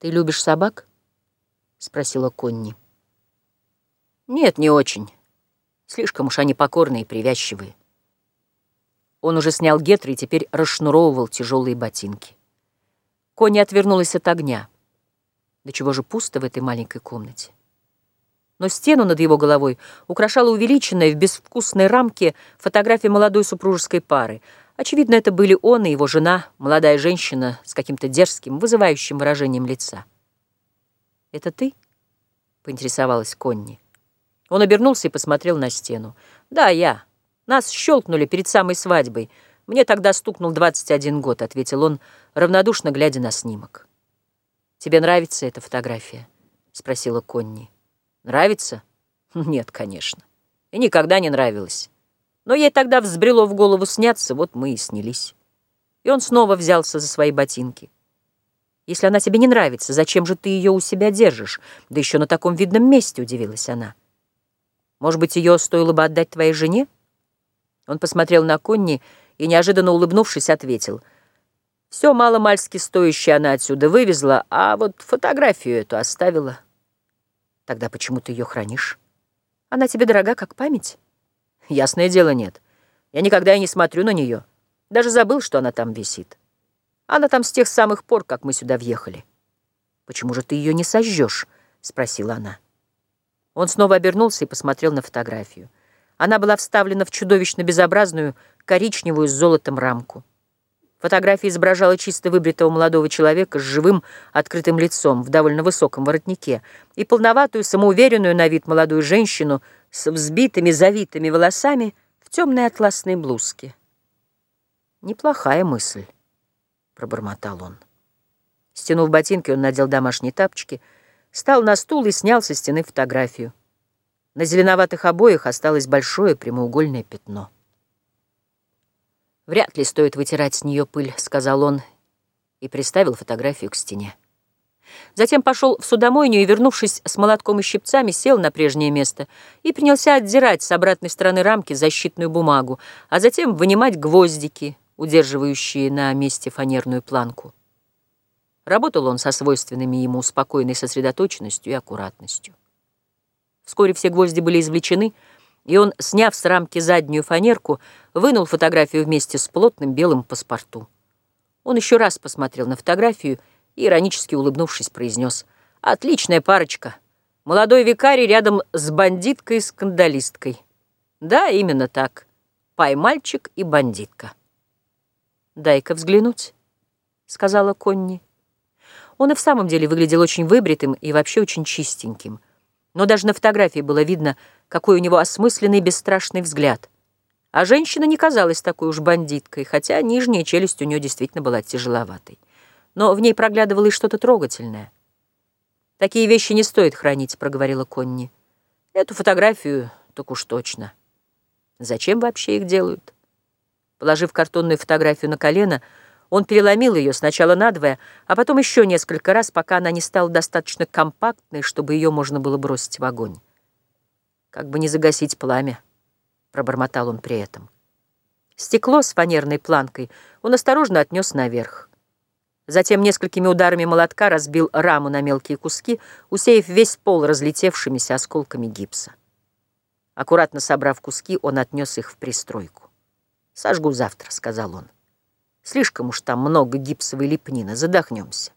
«Ты любишь собак?» — спросила Конни. «Нет, не очень. Слишком уж они покорные и привязчивые». Он уже снял гетры и теперь расшнуровывал тяжелые ботинки. Конни отвернулась от огня. До чего же пусто в этой маленькой комнате? Но стену над его головой украшала увеличенная в безвкусной рамке фотография молодой супружеской пары — Очевидно, это были он и его жена, молодая женщина с каким-то дерзким, вызывающим выражением лица. «Это ты?» — поинтересовалась Конни. Он обернулся и посмотрел на стену. «Да, я. Нас щелкнули перед самой свадьбой. Мне тогда стукнул 21 год», — ответил он, равнодушно глядя на снимок. «Тебе нравится эта фотография?» — спросила Конни. «Нравится? Нет, конечно. И никогда не нравилось. Но ей тогда взбрело в голову сняться, вот мы и снялись. И он снова взялся за свои ботинки. «Если она тебе не нравится, зачем же ты ее у себя держишь? Да еще на таком видном месте», — удивилась она. «Может быть, ее стоило бы отдать твоей жене?» Он посмотрел на Конни и, неожиданно улыбнувшись, ответил. «Все мало-мальски стоящее она отсюда вывезла, а вот фотографию эту оставила». «Тогда почему ты ее хранишь? Она тебе дорога, как память?» Ясное дело, нет. Я никогда и не смотрю на нее. Даже забыл, что она там висит. Она там с тех самых пор, как мы сюда въехали. «Почему же ты ее не сожжешь?» — спросила она. Он снова обернулся и посмотрел на фотографию. Она была вставлена в чудовищно безобразную коричневую с золотом рамку. Фотография изображала чисто выбритого молодого человека с живым открытым лицом в довольно высоком воротнике и полноватую, самоуверенную на вид молодую женщину — с взбитыми завитыми волосами в темной атласной блузке. «Неплохая мысль», — пробормотал он. Стянув ботинки, он надел домашние тапочки, встал на стул и снял со стены фотографию. На зеленоватых обоях осталось большое прямоугольное пятно. «Вряд ли стоит вытирать с нее пыль», — сказал он и приставил фотографию к стене. Затем пошел в судомойню и, вернувшись с молотком и щипцами, сел на прежнее место и принялся отдирать с обратной стороны рамки защитную бумагу, а затем вынимать гвоздики, удерживающие на месте фанерную планку. Работал он со свойственными ему спокойной сосредоточенностью и аккуратностью. Вскоре все гвозди были извлечены, и он, сняв с рамки заднюю фанерку, вынул фотографию вместе с плотным белым паспорту. Он еще раз посмотрел на фотографию иронически улыбнувшись, произнес «Отличная парочка. Молодой викарий рядом с бандиткой-скандалисткой». Да, именно так. Поймальчик и бандитка. «Дай-ка взглянуть», — сказала Конни. Он и в самом деле выглядел очень выбритым и вообще очень чистеньким. Но даже на фотографии было видно, какой у него осмысленный бесстрашный взгляд. А женщина не казалась такой уж бандиткой, хотя нижняя челюсть у нее действительно была тяжеловатой но в ней проглядывало и что-то трогательное. «Такие вещи не стоит хранить», — проговорила Конни. «Эту фотографию так уж точно. Зачем вообще их делают?» Положив картонную фотографию на колено, он переломил ее сначала надвое, а потом еще несколько раз, пока она не стала достаточно компактной, чтобы ее можно было бросить в огонь. «Как бы не загасить пламя», — пробормотал он при этом. Стекло с фанерной планкой он осторожно отнес наверх. Затем несколькими ударами молотка разбил раму на мелкие куски, усеяв весь пол разлетевшимися осколками гипса. Аккуратно собрав куски, он отнес их в пристройку. «Сожгу завтра», — сказал он. «Слишком уж там много гипсовой лепнины, задохнемся».